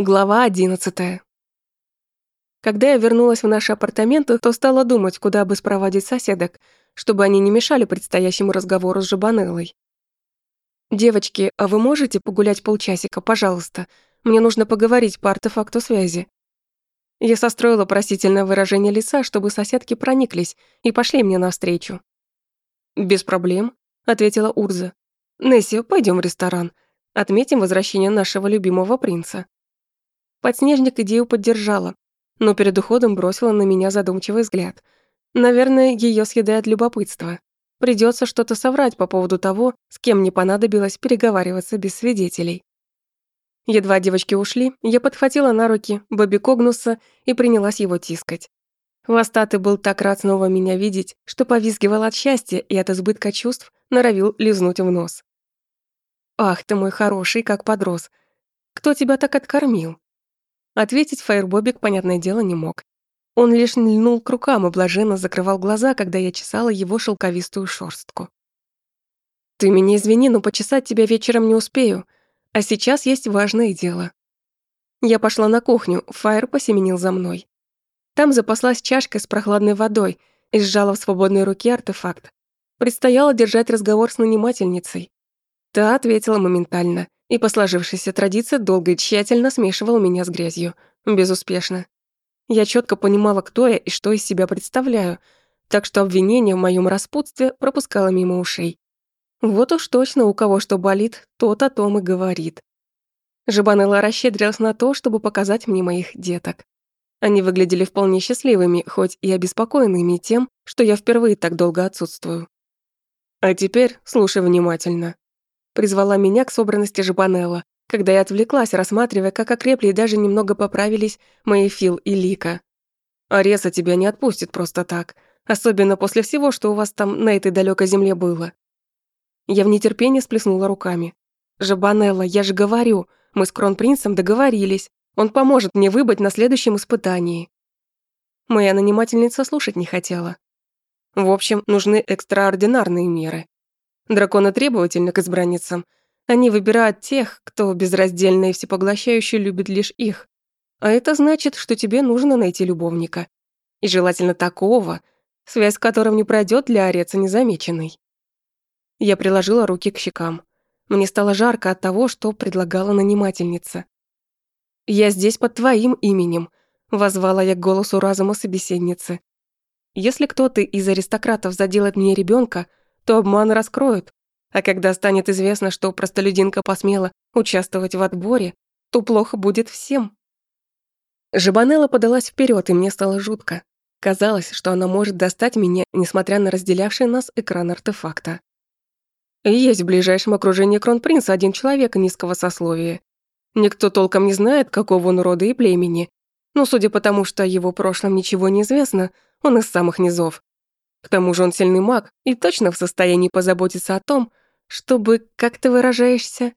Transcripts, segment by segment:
Глава одиннадцатая. Когда я вернулась в наши апартаменты, то стала думать, куда бы спроводить соседок, чтобы они не мешали предстоящему разговору с Жабанеллой. «Девочки, а вы можете погулять полчасика, пожалуйста? Мне нужно поговорить по артефакту связи». Я состроила просительное выражение лица, чтобы соседки прониклись и пошли мне навстречу. «Без проблем», — ответила Урза. «Несси, пойдем в ресторан. Отметим возвращение нашего любимого принца». Подснежник идею поддержала, но перед уходом бросила на меня задумчивый взгляд. Наверное, ее съедает любопытство. Придется что-то соврать по поводу того, с кем мне понадобилось переговариваться без свидетелей. Едва девочки ушли, я подхватила на руки Бобби Когнуса и принялась его тискать. Хвостатый был так рад снова меня видеть, что повизгивал от счастья и от избытка чувств норовил лизнуть в нос. «Ах ты мой хороший, как подрос! Кто тебя так откормил?» Ответить Фаербобик, понятное дело, не мог. Он лишь льнул к рукам и блаженно закрывал глаза, когда я чесала его шелковистую шорстку. «Ты меня извини, но почесать тебя вечером не успею, а сейчас есть важное дело». Я пошла на кухню, Фаер посеменил за мной. Там запаслась чашка с прохладной водой и сжала в свободной руке артефакт. Предстояло держать разговор с нанимательницей. Та ответила моментально и по сложившейся традиции долго и тщательно смешивал меня с грязью. Безуспешно. Я четко понимала, кто я и что из себя представляю, так что обвинение в моем распутстве пропускало мимо ушей. Вот уж точно у кого что болит, тот о том и говорит. Жабанелла расщедрилась на то, чтобы показать мне моих деток. Они выглядели вполне счастливыми, хоть и обеспокоенными тем, что я впервые так долго отсутствую. А теперь слушай внимательно призвала меня к собранности Жабанелла, когда я отвлеклась, рассматривая, как окрепли и даже немного поправились мои Фил и Лика. Ареса тебя не отпустит просто так, особенно после всего, что у вас там на этой далекой земле было. Я в нетерпении сплеснула руками. «Жабанелла, я же говорю, мы с кронпринцем договорились. Он поможет мне выбыть на следующем испытании». Моя нанимательница слушать не хотела. В общем, нужны экстраординарные меры. Драконы требовательны к избранницам. Они выбирают тех, кто безраздельно и всепоглощающе любит лишь их. А это значит, что тебе нужно найти любовника. И желательно такого, связь с которым не пройдет для Ореца незамеченной. Я приложила руки к щекам. Мне стало жарко от того, что предлагала нанимательница. «Я здесь под твоим именем», — возвала я к голосу разума собеседницы. «Если кто-то из аристократов заделает мне ребенка, то обман раскроют. А когда станет известно, что простолюдинка посмела участвовать в отборе, то плохо будет всем. Жабанелла подалась вперед, и мне стало жутко. Казалось, что она может достать меня, несмотря на разделявший нас экран артефакта. Есть в ближайшем окружении кронпринца один человек низкого сословия. Никто толком не знает, какого он рода и племени, но судя по тому, что о его прошлом ничего не известно, он из самых низов. К тому же он сильный маг и точно в состоянии позаботиться о том, чтобы, как ты выражаешься,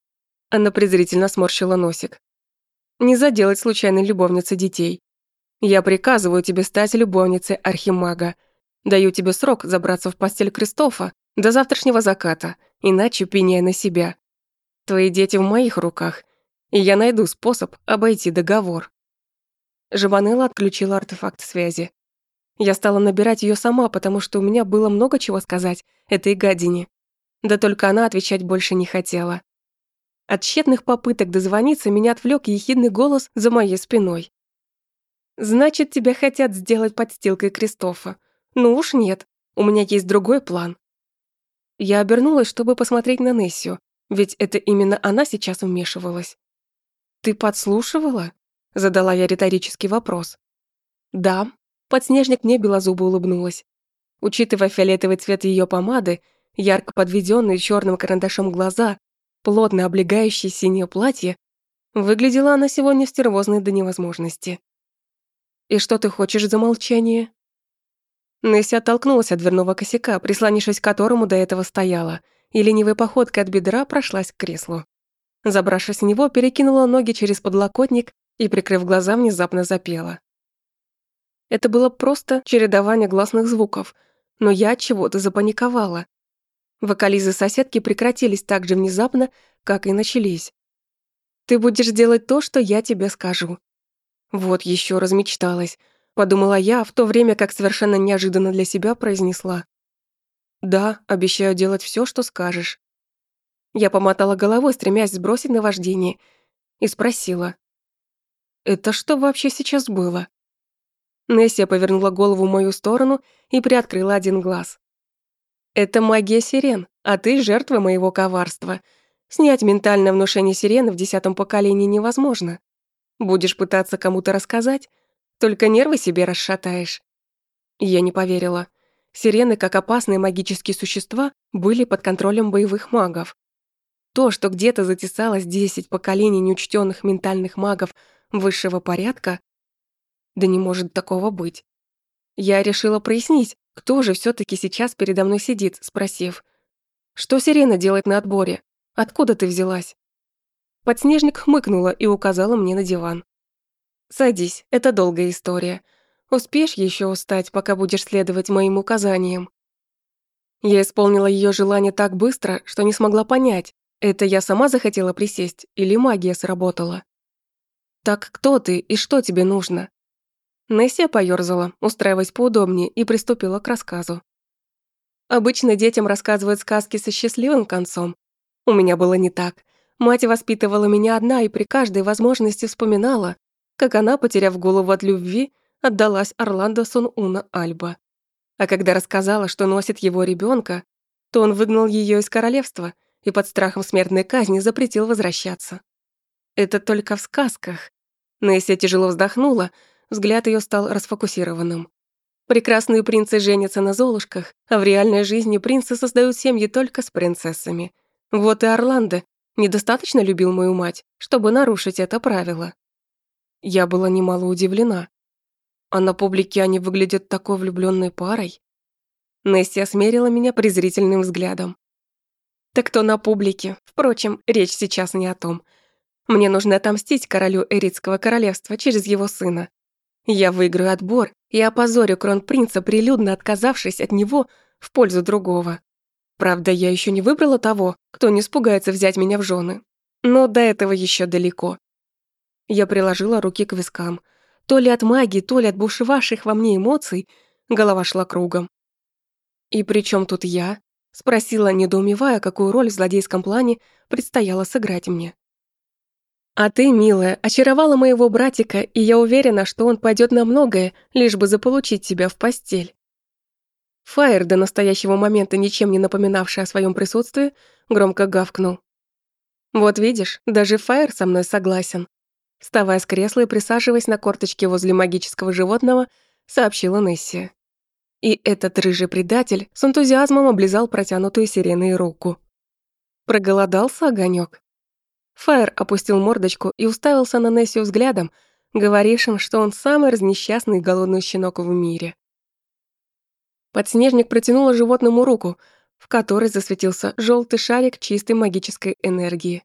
она презрительно сморщила носик, не заделать случайной любовницей детей. Я приказываю тебе стать любовницей архимага. Даю тебе срок забраться в постель Кристофа до завтрашнего заката, иначе пеняй на себя. Твои дети в моих руках, и я найду способ обойти договор. Жабанелла отключила артефакт связи. Я стала набирать ее сама, потому что у меня было много чего сказать этой гадине. Да только она отвечать больше не хотела. От тщетных попыток дозвониться меня отвлек ехидный голос за моей спиной. «Значит, тебя хотят сделать подстилкой Кристофа. Ну уж нет, у меня есть другой план». Я обернулась, чтобы посмотреть на Нессию, ведь это именно она сейчас вмешивалась. «Ты подслушивала?» — задала я риторический вопрос. «Да», Подснежник мне белозубо улыбнулась. Учитывая фиолетовый цвет ее помады, ярко подведенные черным карандашом глаза, плотно облегающее синее платье, выглядела она сегодня стервозной до невозможности. «И что ты хочешь за молчание?» Несси оттолкнулась от дверного косяка, прислонившись к которому до этого стояла, и ленивой походкой от бедра прошлась к креслу. Забравшись в него, перекинула ноги через подлокотник и, прикрыв глаза, внезапно запела. Это было просто чередование гласных звуков, но я от чего-то запаниковала. Вокализы соседки прекратились так же внезапно, как и начались. Ты будешь делать то, что я тебе скажу. Вот еще размечталась, подумала я, в то время как совершенно неожиданно для себя произнесла. Да, обещаю делать все, что скажешь. Я помотала головой, стремясь сбросить наваждение, и спросила. «Это что вообще сейчас было?» Нессия повернула голову в мою сторону и приоткрыла один глаз. «Это магия сирен, а ты жертва моего коварства. Снять ментальное внушение сирены в десятом поколении невозможно. Будешь пытаться кому-то рассказать, только нервы себе расшатаешь». Я не поверила. Сирены, как опасные магические существа, были под контролем боевых магов. То, что где-то затесалось десять поколений неучтенных ментальных магов высшего порядка, да не может такого быть. Я решила прояснить, кто же все таки сейчас передо мной сидит, спросив, «Что Сирена делает на отборе? Откуда ты взялась?» Подснежник хмыкнула и указала мне на диван. «Садись, это долгая история. Успеешь еще устать, пока будешь следовать моим указаниям?» Я исполнила ее желание так быстро, что не смогла понять, это я сама захотела присесть или магия сработала. «Так кто ты и что тебе нужно?» Нессия поёрзала, устраиваясь поудобнее, и приступила к рассказу. Обычно детям рассказывают сказки со счастливым концом. У меня было не так. Мать воспитывала меня одна и при каждой возможности вспоминала, как она, потеряв голову от любви, отдалась Орландо Сон-Уна Альба. А когда рассказала, что носит его ребенка, то он выгнал ее из королевства и под страхом смертной казни запретил возвращаться. Это только в сказках. Нессия тяжело вздохнула, Взгляд ее стал расфокусированным. Прекрасные принцы женятся на золушках, а в реальной жизни принцы создают семьи только с принцессами. Вот и Орландо недостаточно любил мою мать, чтобы нарушить это правило. Я была немало удивлена. А на публике они выглядят такой влюбленной парой. Несси осмерила меня презрительным взглядом. Так кто на публике? Впрочем, речь сейчас не о том. Мне нужно отомстить королю Эритского королевства через его сына. Я выиграю отбор и опозорю кронпринца, прилюдно отказавшись от него в пользу другого. Правда, я еще не выбрала того, кто не испугается взять меня в жены. Но до этого еще далеко. Я приложила руки к вискам. То ли от магии, то ли от бушевавших во мне эмоций, голова шла кругом. «И при тут я?» — спросила, недоумевая, какую роль в злодейском плане предстояло сыграть мне. А ты, милая, очаровала моего братика, и я уверена, что он пойдет на многое, лишь бы заполучить тебя в постель. Фаер, до настоящего момента ничем не напоминавший о своем присутствии, громко гавкнул. «Вот видишь, даже Фаер со мной согласен». Вставая с кресла и присаживаясь на корточке возле магического животного, сообщила Несси. И этот рыжий предатель с энтузиазмом облизал протянутую сиреной руку. Проголодался огонек. Фаер опустил мордочку и уставился на Нессию взглядом, говорившим, что он самый разнесчастный голодный щенок в мире. Подснежник протянула животному руку, в которой засветился желтый шарик чистой магической энергии.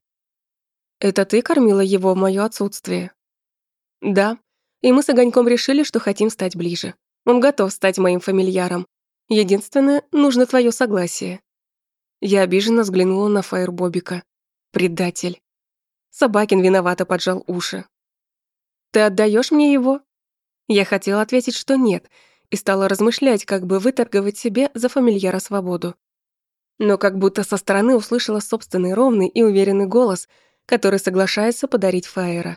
«Это ты кормила его в моё отсутствие?» «Да, и мы с Огоньком решили, что хотим стать ближе. Он готов стать моим фамильяром. Единственное, нужно твое согласие». Я обиженно взглянула на Фаер Бобика. «Предатель». Собакин виновато поджал уши. «Ты отдаешь мне его?» Я хотела ответить, что нет, и стала размышлять, как бы выторговать себе за фамильяра свободу. Но как будто со стороны услышала собственный ровный и уверенный голос, который соглашается подарить Фаера.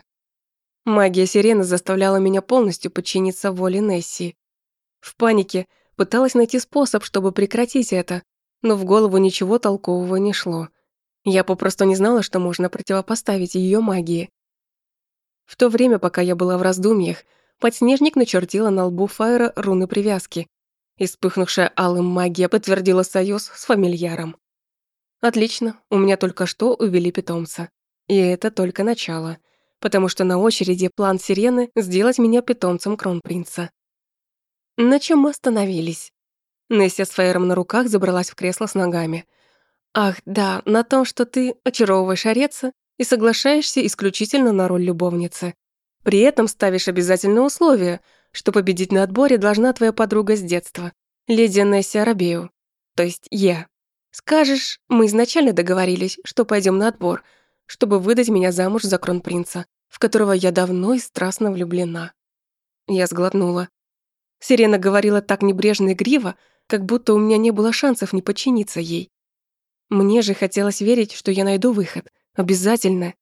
Магия сирены заставляла меня полностью подчиниться воле Несси. В панике пыталась найти способ, чтобы прекратить это, но в голову ничего толкового не шло. Я попросту не знала, что можно противопоставить ее магии. В то время, пока я была в раздумьях, подснежник начертила на лбу Фаера руны привязки. И вспыхнувшая алым магия подтвердила союз с фамильяром. Отлично, у меня только что увели питомца. И это только начало, потому что на очереди план Сирены сделать меня питомцем кронпринца. На чем мы остановились? Несsia с Фаером на руках забралась в кресло с ногами – Ах, да, на том, что ты очаровываешь Ореца и соглашаешься исключительно на роль любовницы. При этом ставишь обязательное условие, что победить на отборе должна твоя подруга с детства, леди Несси Арабею, то есть я. Скажешь, мы изначально договорились, что пойдем на отбор, чтобы выдать меня замуж за кронпринца, в которого я давно и страстно влюблена. Я сглотнула. Сирена говорила так небрежно и гриво, как будто у меня не было шансов не подчиниться ей. Мне же хотелось верить, что я найду выход. Обязательно.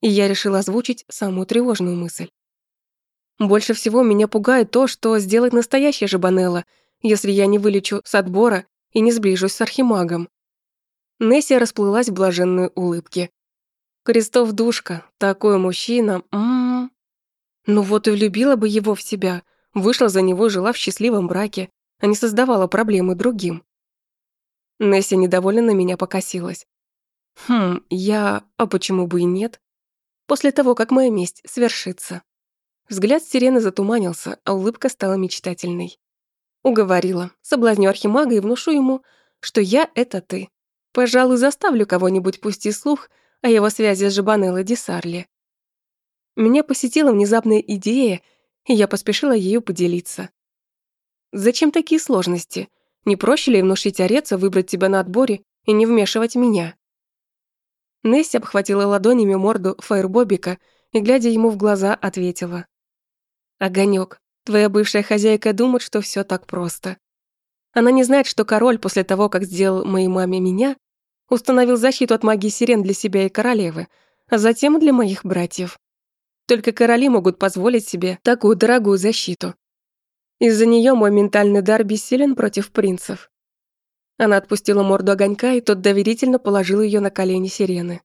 И я решила озвучить самую тревожную мысль. Больше всего меня пугает то, что сделает настоящая Жабанелла, если я не вылечу с отбора и не сближусь с архимагом. Несси расплылась в блаженной улыбке. Крестов душка, такой мужчина, м, Ну вот и влюбила бы его в себя, вышла за него, жила в счастливом браке, а не создавала проблемы другим. Несси недовольно на меня покосилась. Хм, я... А почему бы и нет? После того, как моя месть свершится. Взгляд сирены затуманился, а улыбка стала мечтательной. Уговорила, соблазню архимага и внушу ему, что я — это ты. Пожалуй, заставлю кого-нибудь пусти слух о его связи с Жабанеллой Десарли. Меня посетила внезапная идея, и я поспешила ею поделиться. Зачем такие сложности? Не проще ли внушить Ореца выбрать тебя на отборе и не вмешивать меня? Несси обхватила ладонями морду Фаербобика и, глядя ему в глаза, ответила. «Огонёк, твоя бывшая хозяйка думает, что всё так просто. Она не знает, что король после того, как сделал моей маме меня, установил защиту от магии сирен для себя и королевы, а затем для моих братьев. Только короли могут позволить себе такую дорогую защиту. Из-за неё мой ментальный дар бессилен против принцев. Она отпустила морду огонька, и тот доверительно положил её на колени сирены.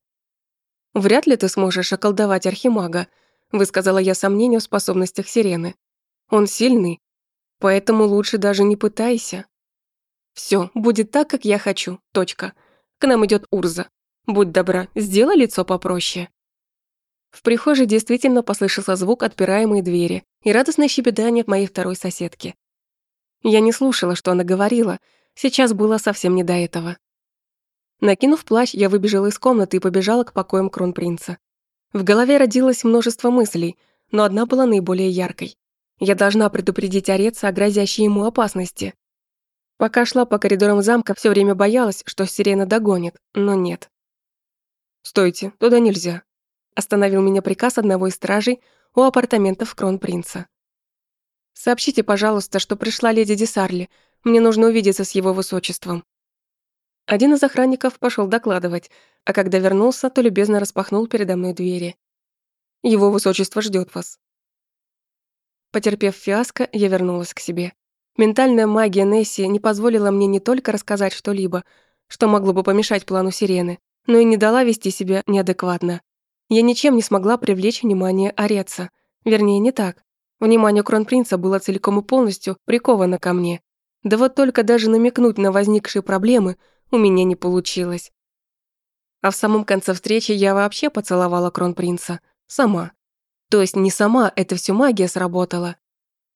«Вряд ли ты сможешь околдовать архимага», высказала я сомнение в способностях сирены. «Он сильный, поэтому лучше даже не пытайся». Всё, будет так, как я хочу. Точка. К нам идёт Урза. Будь добра, сделай лицо попроще. В прихожей действительно послышался звук отпираемой двери и радостное щебетание моей второй соседки. Я не слушала, что она говорила, сейчас было совсем не до этого. Накинув плащ, я выбежала из комнаты и побежала к покоям кронпринца. В голове родилось множество мыслей, но одна была наиболее яркой. Я должна предупредить Ореца о грозящей ему опасности. Пока шла по коридорам замка, все время боялась, что сирена догонит, но нет. «Стойте, туда нельзя», Остановил меня приказ одного из стражей у апартаментов кронпринца. «Сообщите, пожалуйста, что пришла леди Десарли. Мне нужно увидеться с его высочеством». Один из охранников пошел докладывать, а когда вернулся, то любезно распахнул передо мной двери. «Его высочество ждет вас». Потерпев фиаско, я вернулась к себе. Ментальная магия Несси не позволила мне не только рассказать что-либо, что могло бы помешать плану сирены, но и не дала вести себя неадекватно. Я ничем не смогла привлечь внимание Ореца. Вернее, не так. Внимание кронпринца было целиком и полностью приковано ко мне. Да вот только даже намекнуть на возникшие проблемы у меня не получилось. А в самом конце встречи я вообще поцеловала кронпринца. Сама. То есть не сама, это все магия сработала.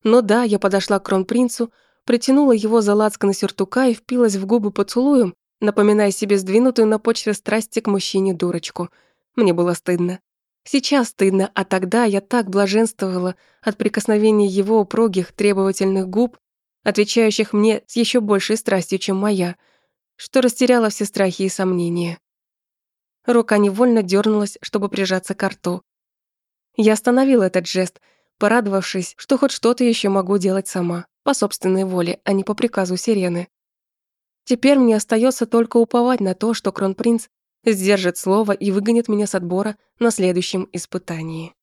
Но да, я подошла к кронпринцу, притянула его за лацканы сюртука и впилась в губы поцелуем, напоминая себе сдвинутую на почве страсти к мужчине дурочку – мне было стыдно. Сейчас стыдно, а тогда я так блаженствовала от прикосновения его упругих, требовательных губ, отвечающих мне с еще большей страстью, чем моя, что растеряла все страхи и сомнения. Рука невольно дернулась, чтобы прижаться к рту. Я остановила этот жест, порадовавшись, что хоть что-то еще могу делать сама, по собственной воле, а не по приказу сирены. Теперь мне остается только уповать на то, что кронпринц сдержит слово и выгонит меня с отбора на следующем испытании.